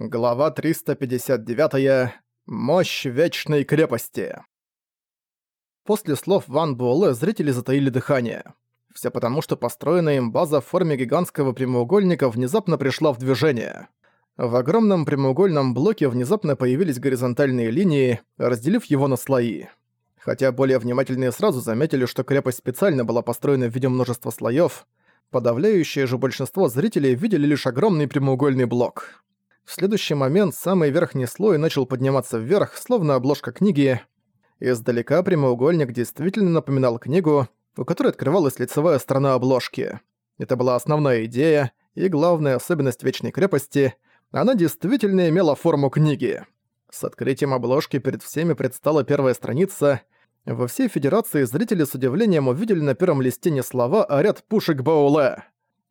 Глава 359. Мощь Вечной Крепости. После слов Ван Буэлэ зрители затаили дыхание. Все потому, что построенная им база в форме гигантского прямоугольника внезапно пришла в движение. В огромном прямоугольном блоке внезапно появились горизонтальные линии, разделив его на слои. Хотя более внимательные сразу заметили, что крепость специально была построена в виде множества слоев, подавляющее же большинство зрителей видели лишь огромный прямоугольный блок. В следующий момент самый верхний слой начал подниматься вверх, словно обложка книги. Издалека прямоугольник действительно напоминал книгу, у которой открывалась лицевая сторона обложки. Это была основная идея и главная особенность Вечной Крепости — она действительно имела форму книги. С открытием обложки перед всеми предстала первая страница. Во всей Федерации зрители с удивлением увидели на первом листе не слова, а ряд пушек Бауле.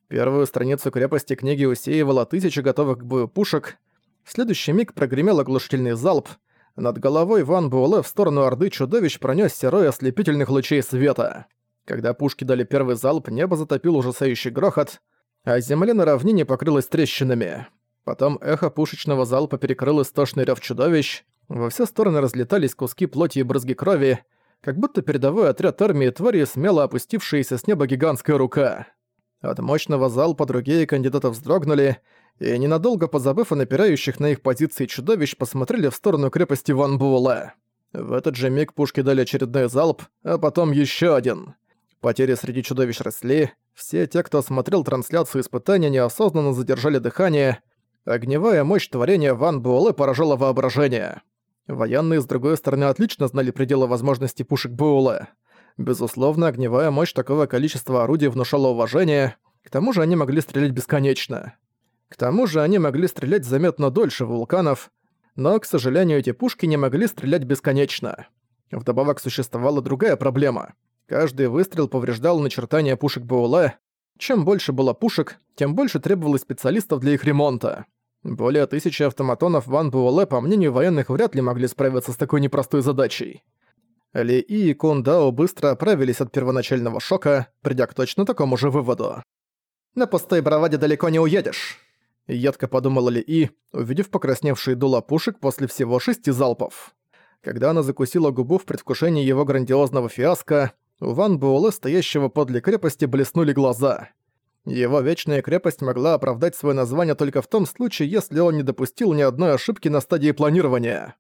Первую страницу крепости книги усеивала тысячи готовых к бою пушек. В следующий миг прогремел оглушительный залп. Над головой Ван Буэлэ в сторону Орды чудовищ пронёсся рой ослепительных лучей света. Когда пушки дали первый залп, небо затопил ужасающий грохот, а земля на равнине покрылась трещинами. Потом эхо пушечного залпа перекрыл истошный рёв чудовищ, во все стороны разлетались куски плоти и брызги крови, как будто передовой отряд армии твари смело опустившаяся с неба гигантская рука. От мощного залпа другие кандидаты вздрогнули и, ненадолго позабыв о напирающих на их позиции чудовищ, посмотрели в сторону крепости Ван Буэлэ. В этот же миг пушки дали очередной залп, а потом еще один. Потери среди чудовищ росли, все те, кто смотрел трансляцию испытания, неосознанно задержали дыхание. Огневая мощь творения Ван Буэлэ поражала воображение. Военные, с другой стороны, отлично знали пределы возможностей пушек Буэлэ. Безусловно, огневая мощь такого количества орудий внушала уважение, к тому же они могли стрелять бесконечно. К тому же они могли стрелять заметно дольше вулканов, но, к сожалению, эти пушки не могли стрелять бесконечно. Вдобавок существовала другая проблема. Каждый выстрел повреждал начертания пушек БУЛА. Чем больше было пушек, тем больше требовалось специалистов для их ремонта. Более тысячи автоматонов Ван Буэлэ, по мнению военных, вряд ли могли справиться с такой непростой задачей. Ли И и Кун быстро оправились от первоначального шока, придя к точно такому же выводу. «На пустой браваде далеко не уедешь», — едко подумала Ли И, увидев покрасневшие дула пушек после всего шести залпов. Когда она закусила губу в предвкушении его грандиозного фиаско, у Ван Буэлэ, стоящего подле крепости, блеснули глаза. Его вечная крепость могла оправдать свое название только в том случае, если он не допустил ни одной ошибки на стадии планирования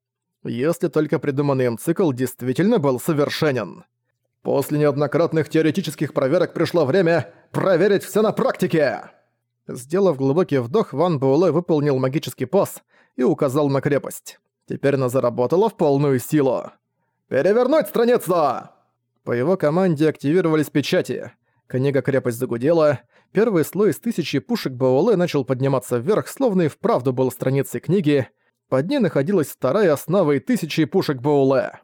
если только придуманный им цикл действительно был совершенен. После неоднократных теоретических проверок пришло время проверить все на практике. Сделав глубокий вдох, Ван Буэлэ выполнил магический пас и указал на крепость. Теперь она заработала в полную силу. «Перевернуть страницу!» По его команде активировались печати. Книга-крепость загудела. Первый слой из тысячи пушек Буэлэ начал подниматься вверх, словно и вправду был страницей книги, под ней находилась вторая основа и тысячи пушек Боуле.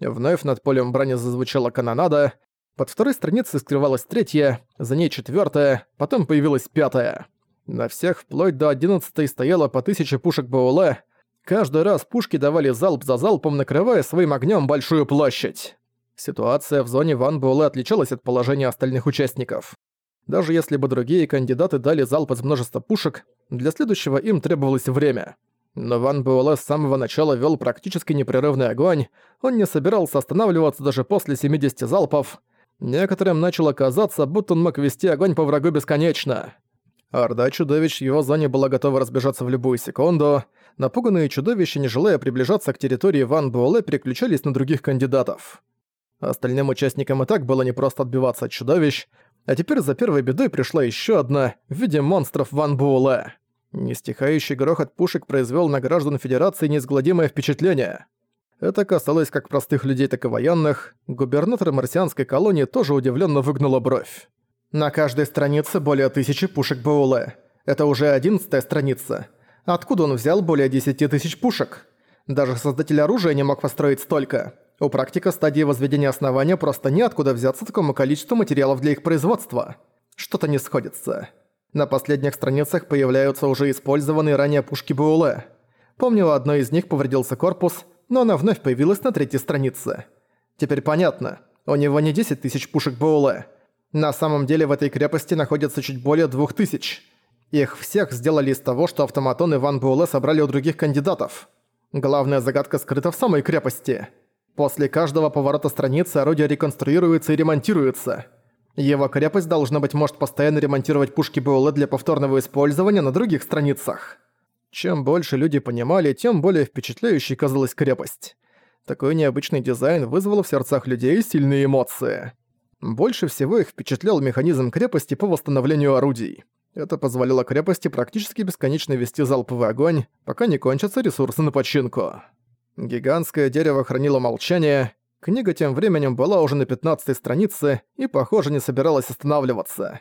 Вновь над полем брани зазвучала канонада, под второй страницей скрывалась третья, за ней четвертая, потом появилась пятая. На всех вплоть до одиннадцатой стояло по тысяче пушек Боуле. Каждый раз пушки давали залп за залпом, накрывая своим огнем большую площадь. Ситуация в зоне Ван Буэлэ отличалась от положения остальных участников. Даже если бы другие кандидаты дали залп из множества пушек, для следующего им требовалось время — но Ван Буэлэ с самого начала вел практически непрерывный огонь, он не собирался останавливаться даже после 70 залпов. Некоторым начало казаться, будто он мог вести огонь по врагу бесконечно. Орда чудовищ в его зоне была готова разбежаться в любую секунду. Напуганные чудовища, не желая приближаться к территории Ван Буэлэ, переключались на других кандидатов. Остальным участникам и так было непросто отбиваться от чудовищ, а теперь за первой бедой пришла еще одна в виде монстров Ван Буэлэ. Нестихающий грохот пушек произвел на граждан Федерации неизгладимое впечатление. Это касалось как простых людей, так и военных. Губернатор марсианской колонии тоже удивленно выгнула бровь. На каждой странице более тысячи пушек Бауле. Это уже одиннадцатая страница. Откуда он взял более десяти тысяч пушек? Даже создатель оружия не мог построить столько. У практика стадии возведения основания просто неоткуда взяться такому количеству материалов для их производства. Что-то не сходится. На последних страницах появляются уже использованные ранее пушки БУЛЭ. Помню, у одной из них повредился корпус, но она вновь появилась на третьей странице. Теперь понятно, у него не 10 тысяч пушек БУЛЭ. На самом деле в этой крепости находится чуть более двух тысяч. Их всех сделали из того, что автоматоны Ван Буэлэ собрали у других кандидатов. Главная загадка скрыта в самой крепости. После каждого поворота страницы орудие реконструируется и ремонтируется. Его крепость должна быть может постоянно ремонтировать пушки Буэлэ для повторного использования на других страницах. Чем больше люди понимали, тем более впечатляющей казалась крепость. Такой необычный дизайн вызвал в сердцах людей сильные эмоции. Больше всего их впечатлял механизм крепости по восстановлению орудий. Это позволило крепости практически бесконечно вести залповый огонь, пока не кончатся ресурсы на починку. Гигантское дерево хранило молчание, книга тем временем была уже на 15 странице и, похоже, не собиралась останавливаться.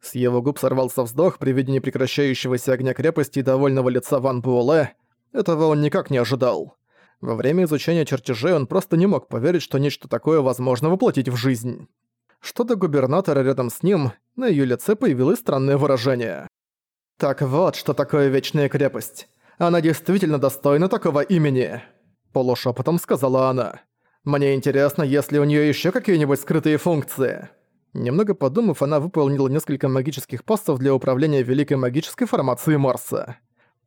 С его губ сорвался вздох при виде непрекращающегося огня крепости и довольного лица Ван Буэлэ. Этого он никак не ожидал. Во время изучения чертежей он просто не мог поверить, что нечто такое возможно воплотить в жизнь. Что до губернатора рядом с ним, на её лице появилось странное выражение. «Так вот, что такое Вечная крепость. Она действительно достойна такого имени», – полушепотом сказала она. «Мне интересно, есть ли у неё ещё какие-нибудь скрытые функции». Немного подумав, она выполнила несколько магических пастов для управления великой магической формацией Марса.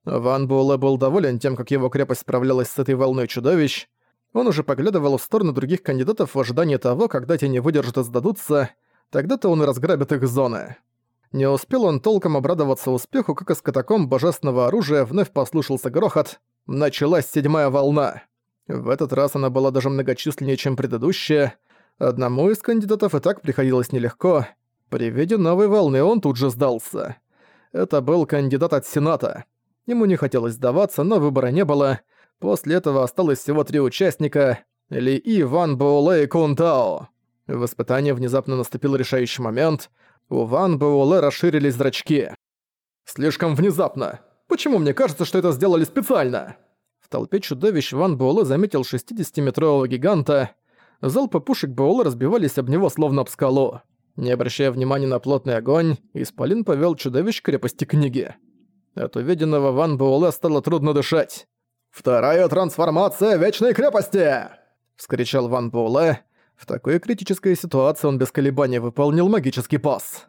Ван Буэлэ был доволен тем, как его крепость справлялась с этой волной чудовищ, он уже поглядывал в сторону других кандидатов в ожидании того, когда те не выдержат и сдадутся, тогда-то он и разграбит их зоны. Не успел он толком обрадоваться успеху, как из катакомб божественного оружия вновь послушался грохот. Началась седьмая волна. В этот раз она была даже многочисленнее, чем предыдущая. Одному из кандидатов и так приходилось нелегко. При виде новой волны он тут же сдался. Это был кандидат от Сената. Ему не хотелось сдаваться, но выбора не было — После этого осталось всего три участника — Ли И, Ван Боуле и Кун Тао. В испытании внезапно наступил решающий момент. У Ван Боуле расширились зрачки. «Слишком внезапно. Почему мне кажется, что это сделали специально?» Толпе чудовищ Ван Буэлэ заметил 60-метрового гиганта. Залпы пушек Буэлэ разбивались об него словно об скалу. Не обращая внимания на плотный огонь, Исполин повел чудовищ крепости книги. От увиденного Ван Буэлэ стало трудно дышать. «Вторая трансформация Вечной Крепости!» — вскричал Ван Буэлэ. В такой критической ситуации он без колебаний выполнил магический пас.